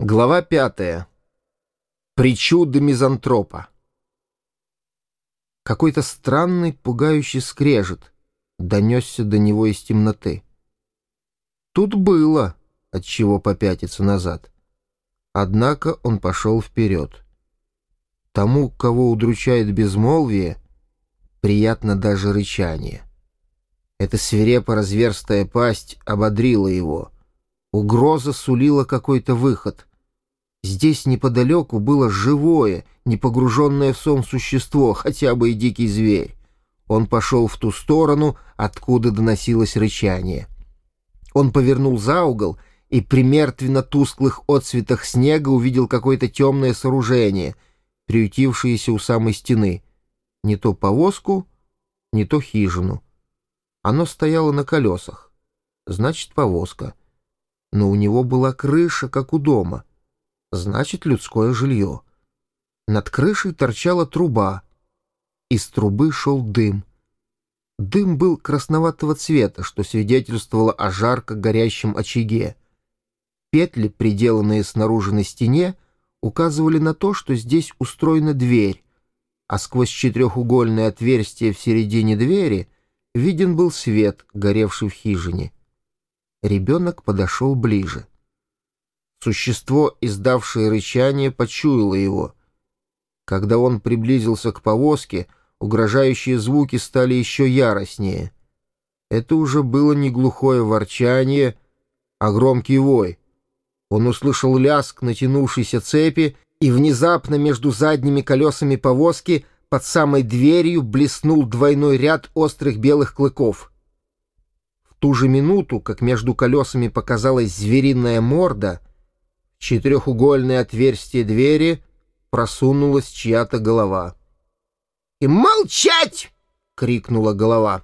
Глава пятая. Причуды мизантропа. Какой-то странный, пугающий скрежет донесся до него из темноты. Тут было, от чего попятиться назад. Однако он пошел вперед. Тому, кого удручает безмолвие, приятно даже рычание. Эта свирепо разверстая пасть ободрила его. Угроза сулила какой-то выход. Здесь неподалеку было живое, не погруженное в сон существо, хотя бы и дикий зверь. Он пошел в ту сторону, откуда доносилось рычание. Он повернул за угол и при мертвенно-тусклых отцветах снега увидел какое-то темное сооружение, приютившееся у самой стены. Не то повозку, не то хижину. Оно стояло на колесах. Значит, повозка. Но у него была крыша, как у дома значит людское жилье. Над крышей торчала труба. Из трубы шел дым. Дым был красноватого цвета, что свидетельствовало о жарко горящем очаге. Петли, приделанные снаружи на стене, указывали на то, что здесь устроена дверь, а сквозь четырехугольное отверстие в середине двери виден был свет, горевший в хижине. Ребенок подошел ближе. Существо, издавшее рычание, почуяло его. Когда он приблизился к повозке, угрожающие звуки стали еще яростнее. Это уже было не глухое ворчание, а громкий вой. Он услышал лязг натянувшейся цепи, и внезапно между задними колесами повозки под самой дверью блеснул двойной ряд острых белых клыков. В ту же минуту, как между колесами показалась звериная морда — четырехугольное отверстие двери просунулась чья-то голова. «И молчать!» — крикнула голова.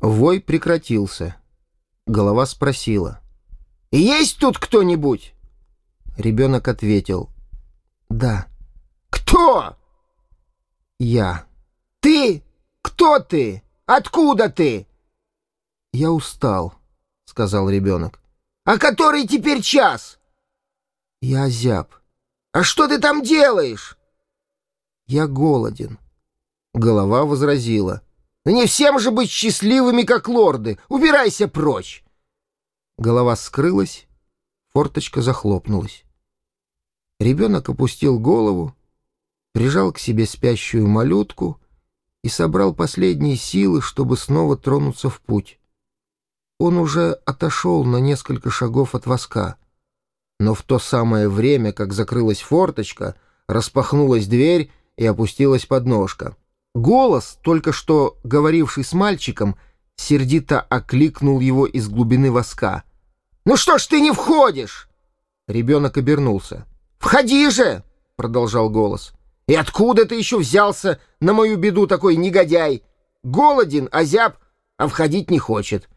Вой прекратился. Голова спросила. «Есть тут кто-нибудь?» Ребенок ответил. «Да». «Кто?» «Я». «Ты? Кто ты? Откуда ты?» «Я устал», — сказал ребенок. «А который теперь час?» Я озяб. «А что ты там делаешь?» «Я голоден». Голова возразила. «Не всем же быть счастливыми, как лорды! Убирайся прочь!» Голова скрылась, форточка захлопнулась. Ребенок опустил голову, прижал к себе спящую малютку и собрал последние силы, чтобы снова тронуться в путь. Он уже отошел на несколько шагов от воска. Но в то самое время, как закрылась форточка, распахнулась дверь и опустилась подножка. Голос, только что говоривший с мальчиком, сердито окликнул его из глубины воска. «Ну что ж ты не входишь?» Ребенок обернулся. «Входи же!» — продолжал голос. «И откуда ты еще взялся на мою беду такой негодяй? Голоден, озяб, а входить не хочет».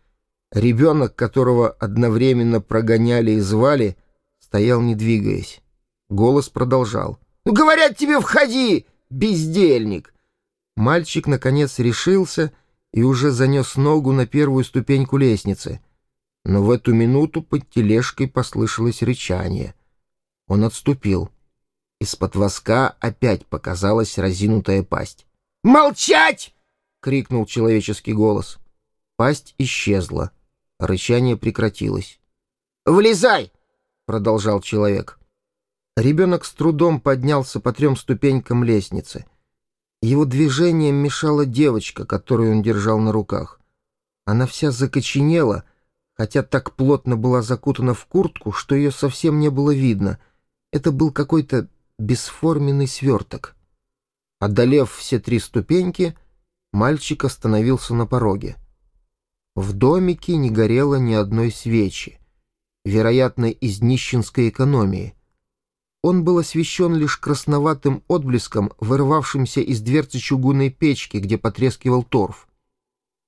Ребенок, которого одновременно прогоняли и звали, — стоял не двигаясь. Голос продолжал. «Ну, говорят тебе, входи, бездельник!» Мальчик, наконец, решился и уже занес ногу на первую ступеньку лестницы. Но в эту минуту под тележкой послышалось рычание. Он отступил. Из-под воска опять показалась разинутая пасть. «Молчать!» — крикнул человеческий голос. Пасть исчезла. Рычание прекратилось. «Влезай!» Продолжал человек. Ребенок с трудом поднялся по трем ступенькам лестницы. Его движением мешала девочка, которую он держал на руках. Она вся закоченела, хотя так плотно была закутана в куртку, что ее совсем не было видно. Это был какой-то бесформенный сверток. Одолев все три ступеньки, мальчик остановился на пороге. В домике не горело ни одной свечи вероятно, из нищенской экономии. Он был освещен лишь красноватым отблеском, вырвавшимся из дверцы чугунной печки, где потрескивал торф.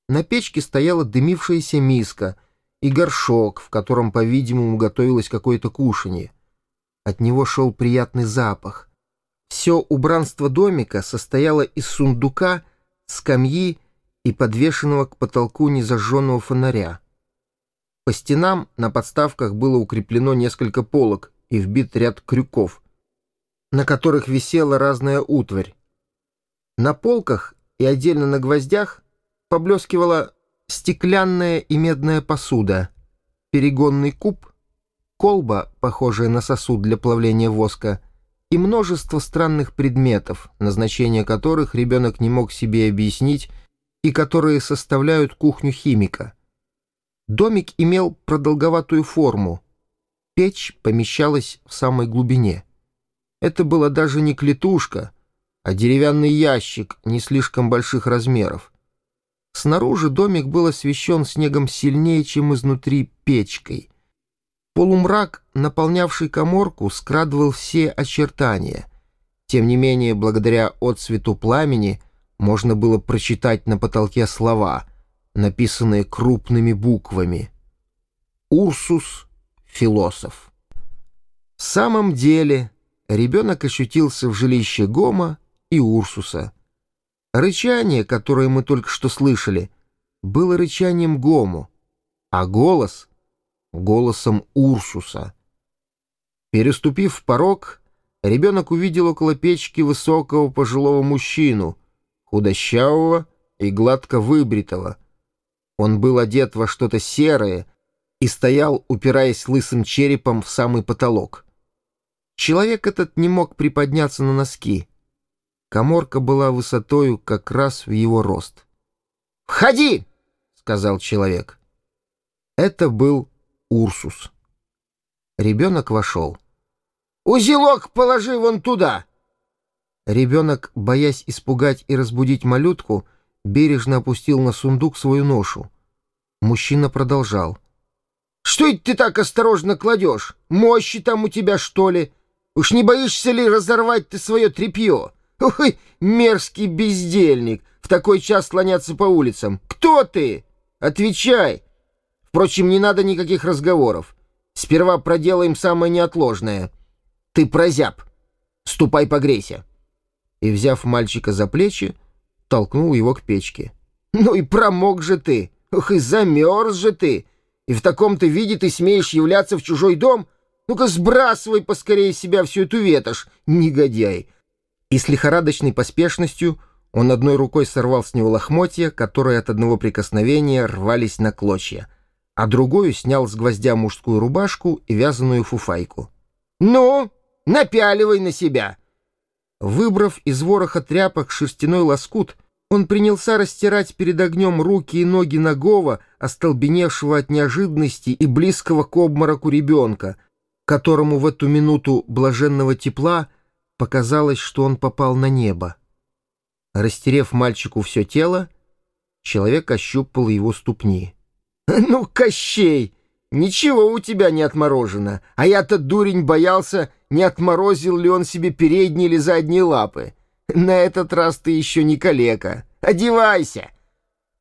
На печке стояла дымившаяся миска и горшок, в котором, по-видимому, готовилось какое-то кушанье. От него шел приятный запах. Все убранство домика состояло из сундука, скамьи и подвешенного к потолку незажженного фонаря. По стенам на подставках было укреплено несколько полок и вбит ряд крюков, на которых висела разная утварь. На полках и отдельно на гвоздях поблескивала стеклянная и медная посуда, перегонный куб, колба, похожая на сосуд для плавления воска, и множество странных предметов, назначение которых ребенок не мог себе объяснить и которые составляют кухню химика. Домик имел продолговатую форму. Печь помещалась в самой глубине. Это была даже не клетушка, а деревянный ящик не слишком больших размеров. Снаружи домик был освещен снегом сильнее, чем изнутри печкой. Полумрак, наполнявший коморку, скрадывал все очертания. Тем не менее, благодаря отсвету пламени, можно было прочитать на потолке слова, написанные крупными буквами. «Урсус — философ». В самом деле, ребенок ощутился в жилище Гома и Урсуса. Рычание, которое мы только что слышали, было рычанием Гому, а голос — голосом Урсуса. Переступив порог, ребенок увидел около печки высокого пожилого мужчину, худощавого и гладко выбритого. Он был одет во что-то серое и стоял, упираясь лысым черепом в самый потолок. Человек этот не мог приподняться на носки. Коморка была высотою как раз в его рост. «Входи!» — сказал человек. Это был Урсус. Ребенок вошел. «Узелок положи вон туда!» Ребенок, боясь испугать и разбудить малютку, бережно опустил на сундук свою ношу. Мужчина продолжал. «Что это ты так осторожно кладешь? Мощи там у тебя, что ли? Уж не боишься ли разорвать ты свое тряпье? Ой, мерзкий бездельник, в такой час слоняться по улицам. Кто ты? Отвечай!» Впрочем, не надо никаких разговоров. Сперва проделаем самое неотложное. Ты прозяб. Ступай погрейся. И, взяв мальчика за плечи, толкнул его к печке. Ну и промок же ты. Ох, и замерз же ты. И в таком-то виде ты смеешь являться в чужой дом? Ну-ка сбрасывай поскорее себя всю эту ветошь, негодяй. И с лихорадочной поспешностью он одной рукой сорвал с него лохмотья, которые от одного прикосновения рвались на клочья а другую снял с гвоздя мужскую рубашку и вязаную фуфайку. «Ну, напяливай на себя!» Выбрав из вороха тряпок шерстяной лоскут, он принялся растирать перед огнем руки и ноги нагого, остолбеневшего от неожиданности и близкого к обмороку ребенка, которому в эту минуту блаженного тепла показалось, что он попал на небо. Растерев мальчику все тело, человек ощупал его ступни. «Ну, Кощей, ничего у тебя не отморожено, а я-то, дурень, боялся, не отморозил ли он себе передние или задние лапы. На этот раз ты еще не калека. Одевайся!»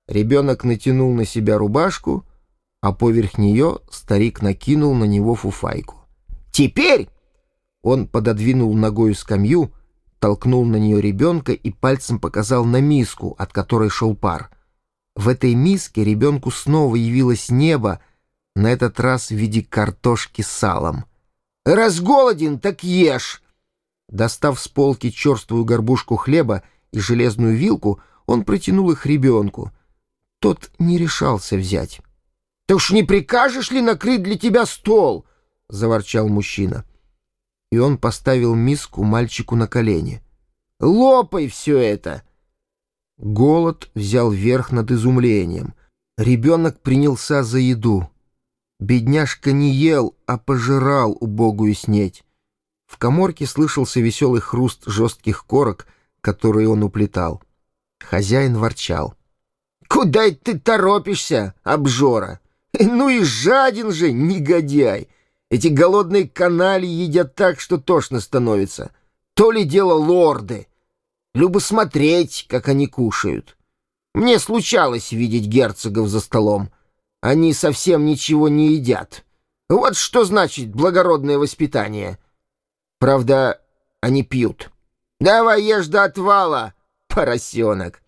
Ребенок натянул на себя рубашку, а поверх нее старик накинул на него фуфайку. «Теперь!» Он пододвинул ногою скамью, толкнул на нее ребенка и пальцем показал на миску, от которой шел пар — в этой миске ребенку снова явилось небо, на этот раз в виде картошки с салом. «Раз голоден, так ешь!» Достав с полки черствую горбушку хлеба и железную вилку, он протянул их ребенку. Тот не решался взять. «Ты уж не прикажешь ли накрыть для тебя стол?» — заворчал мужчина. И он поставил миску мальчику на колени. «Лопай все это!» Голод взял верх над изумлением. Ребенок принялся за еду. Бедняжка не ел, а пожирал убогую снеть. В коморке слышался веселый хруст жестких корок, которые он уплетал. Хозяин ворчал. «Куда ты торопишься, обжора? Ну и жаден же, негодяй! Эти голодные канали едят так, что тошно становится. То ли дело лорды!» Любо смотреть, как они кушают. Мне случалось видеть герцогов за столом. Они совсем ничего не едят. Вот что значит благородное воспитание. Правда, они пьют. Давай ешь до отвала, поросенок.